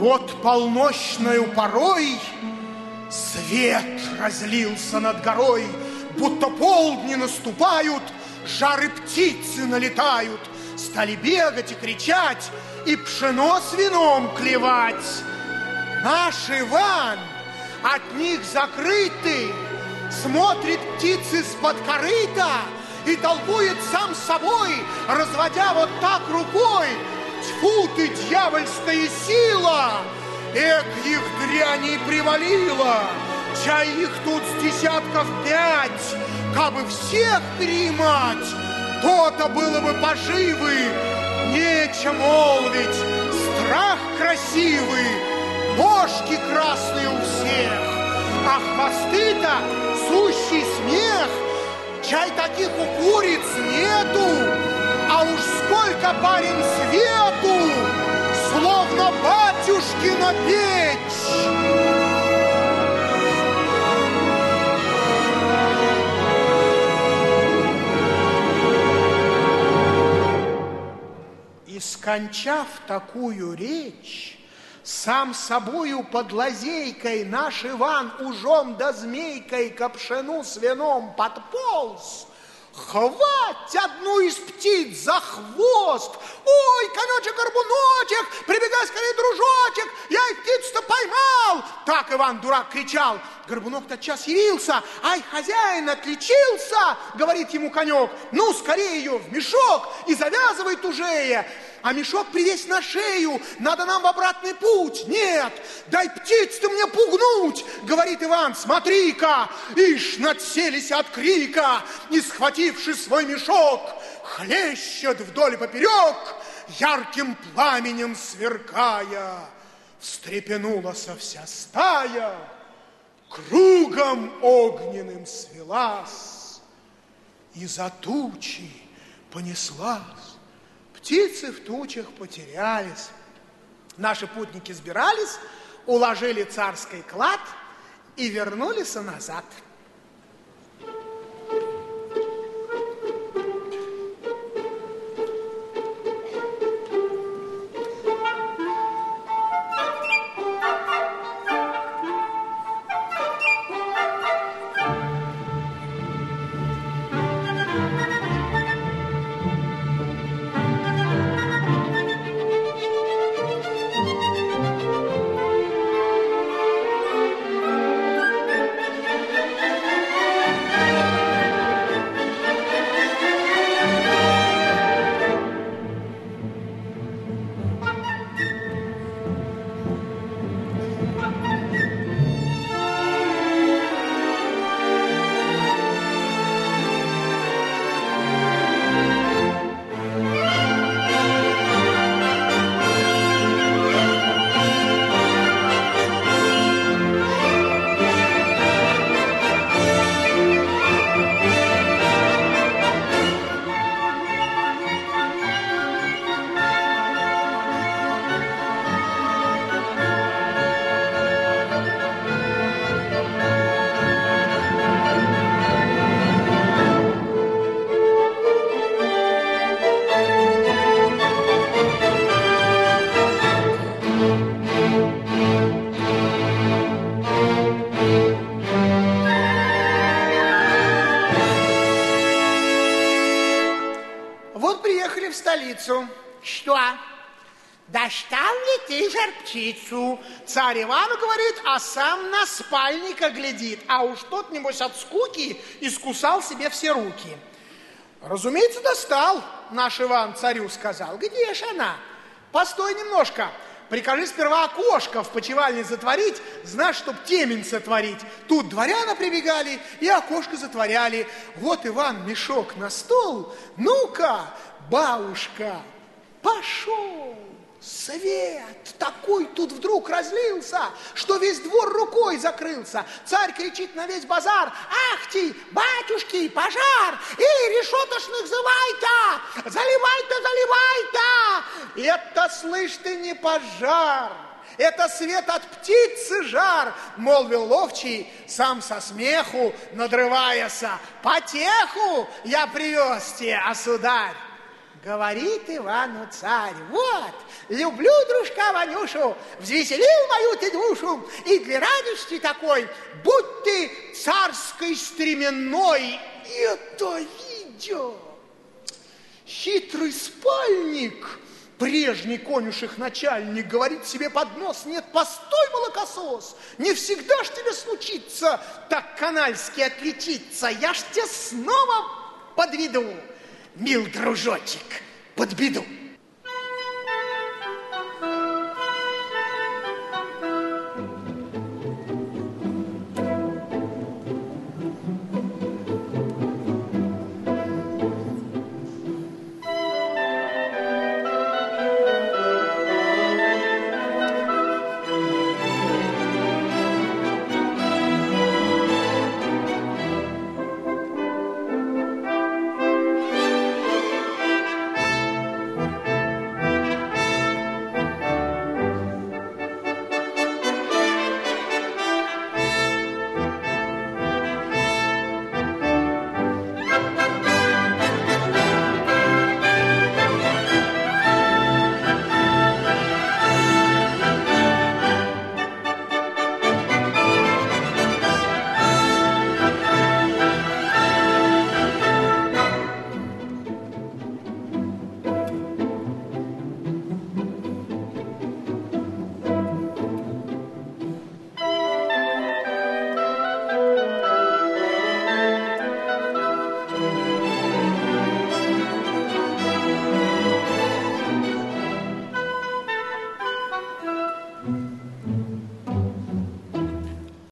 Вот полночною порой свет разлился над горой, будто полдни наступают, жары птицы налетают, стали бегать и кричать, и пшено с вином клевать. Наш Иван от них закрытый, смотрит птицы с-под корыта и толкует сам собой, разводя вот так рукой. Тьфу ты, дьявольская сила! Эк, их дряней привалила! Чай их тут с десятков пять, Кабы всех перемать, То-то было бы поживы, Нечем молвить, страх красивый, Ножки красные у всех, А хвосты-то сущий смех, Чай таких у куриц нету, А уж сколько парень свету, Словно батюшкина печь. скончав такую речь, сам собою под лазейкой наш Иван ужом да змейкой к пшену с вином подполз, Хвать одну из птиц за хвост. Ой, конечек, горбуночек, прибегай скорее, дружочек, я и птицу-то поймал. Так Иван дурак кричал. Горбунок тотчас явился. Ай, хозяин отличился, говорит ему конек. Ну, скорее ее в мешок и завязывай тужее а мешок привесь на шею, надо нам в обратный путь. Нет, дай птиц-то мне пугнуть, говорит Иван, смотри-ка, ишь, надселись от крика, и, схвативши свой мешок, хлещет вдоль и поперек, ярким пламенем сверкая. Встрепенулась вся стая, кругом огненным свелась, и за тучи понеслась. Птицы в тучах потерялись. Наши путники сбирались, уложили царский клад и вернулись назад. Птицу. Царь Ивану говорит, а сам на спальника глядит. А уж тот, небось, от скуки искусал себе все руки. Разумеется, достал, наш Иван царю сказал. Где ж она? Постой немножко. Прикажи сперва окошко в почевальне затворить, знаешь, чтоб темень сотворить. Тут дворяна прибегали и окошко затворяли. Вот, Иван, мешок на стол. Ну-ка, бабушка, пошел. Свет такой тут вдруг разлился, что весь двор рукой закрылся. Царь кричит на весь базар, ахти, батюшки, пожар, и решетошных зывай-то, заливай-то, заливай-то. Это, слышь ты, не пожар, это свет от птицы жар, молвил ловчий, сам со смеху надрываясь. Потеху я привез тебе, а сударь. Говорит Ивану царь, вот, люблю дружка Ванюшу, взвеселил мою ты душу, и для радости такой, будь ты царской стременной. Это видя, хитрый спальник, прежний конюших начальник, говорит себе под нос, нет, постой, молокосос, не всегда ж тебе случится так канальски отличиться, я ж тебя снова подведу мил дружочек, под беду.